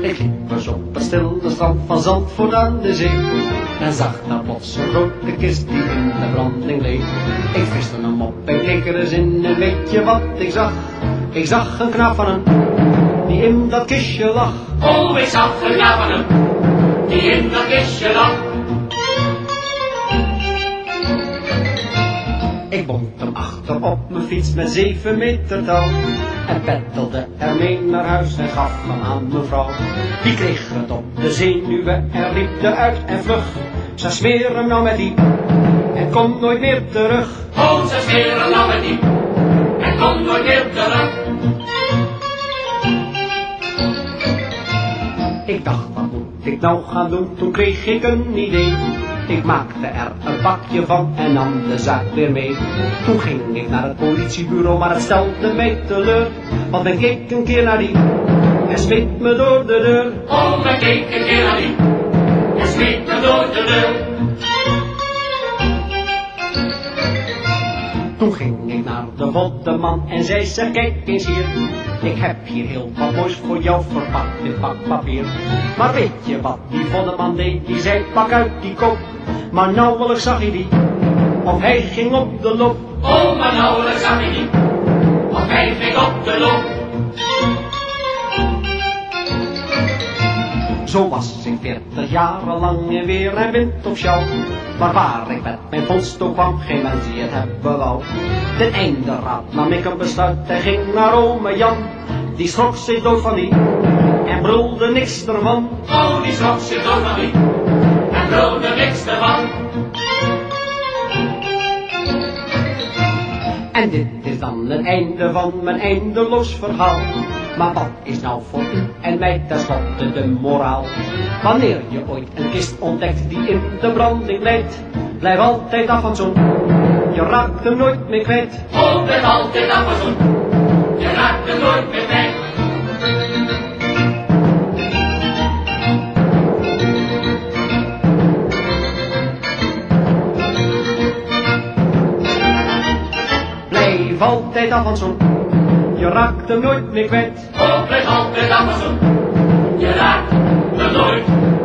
Ik liep op het stille strand van Zandvoort aan de zee. En zag daar plots een grote kist die in de branding leek. Ik viste hem op en keek er in en weet je wat ik zag? Ik zag een knaap van hem, die in dat kistje lag. Oh, ik zag een knaap van hem, die in dat kistje lag. Bond hem achter op mijn fiets met zeven meter touw. En peddelde ermee naar huis en gaf hem aan mevrouw. Die kreeg het op de zenuwen en riep eruit en vlug. Ze smeren hem nou met die en komt nooit meer terug. Oh, ze smeren nou met die, en komt nooit meer terug. Ik dacht, wat moet ik nou gaan doen? Toen kreeg ik een idee. Ik maakte er een bakje van en nam de zaak weer mee. Toen ging ik naar het politiebureau, maar het stelde mij teleur. Want ik keek een keer naar die en smeet me door de deur. Oh, we keek een keer naar die, en smeet me door de deur. Toen ging ik naar de man en zei ze, kijk eens hier. Ik heb hier heel wat moois voor jou verpakt in pakpapier. Maar weet je wat die voddeman deed? Die zei, pak uit die kop. Maar nauwelijks zag hij die, of hij ging op de loop. Oh, maar nauwelijks zag ik die, of hij ging op de loop. Zo was ik veertig jaren lang en weer en wind op sjouw. Maar waar ik met mijn vondst ook kwam, geen mens die het hebben wou. Ten einde raad nam ik een besluit en ging naar ome Jan. Die schrok zich dood van die en brulde niks ervan. Oh, die schrok zich dood van die, en brulde niks ervan. En dit is dan het einde van mijn eindeloos verhaal. Maar wat is nou voor u en mij tenslotte de moraal? Wanneer je ooit een kist ontdekt die in de branding leidt, blijf altijd af van zo'n. Je raakt hem nooit meer kwijt. Blijf altijd af en toe, je raakt er nooit meer bij. Blijf altijd af van zo'n. Je raakt hem nooit meer kwijt. Oh, blijf altijd toe, je raakt er nooit.